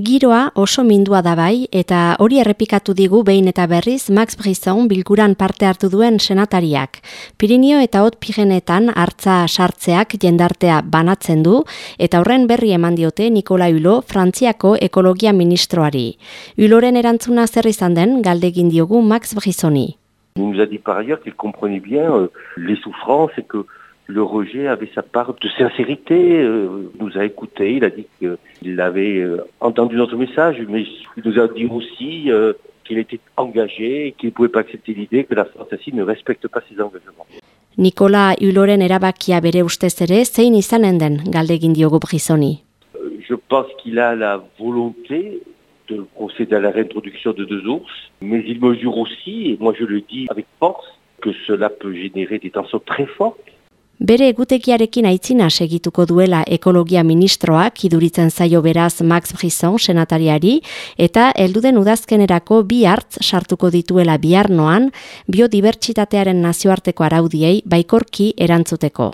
Giroa oso mindua da bai eta hori errepikatu digu behin eta berriz Max Brisson bilguran parte hartu duen senatariak. Pirinio eta hot pigenetan hartza sartzeak jendartea banatzen du eta horren berri eman diote Nikola Hulo Frantziako ekologia ministroari. Huloren erantzuna zer izan den galdegin diogu Max Brissoni. Il nous a dit par ailleurs qu'il comprenait bien euh, les souffrances et que le rejet avait sa part de sincérité, euh, nous a écouté, il a dit qu'il avait euh, entendu notre message, mais il nous a dit aussi euh, qu'il était engagé et qu'il ne pouvait pas accepter l'idée que la France ainsi ne respecte pas ses engagements. Nikola Uloren erabakia bere ustez ere, zein izanen den galdegin diogu Brisoni? Euh, je pense qu'il a la volonté de procéder à la réintroduction de deux ours, mais il mesure aussi, et moi je le dis avec force, que cela peut générer des tensions très fortes Bere egutekiarekin aitzina segituko duela ekologia ministroak iduritzen zaio beraz Max Brisson senatariari eta helduden udazkenerako bi hartz sartuko dituela biharnoan biodibertsitatearen nazioarteko araudiei baikorki erantzuteko.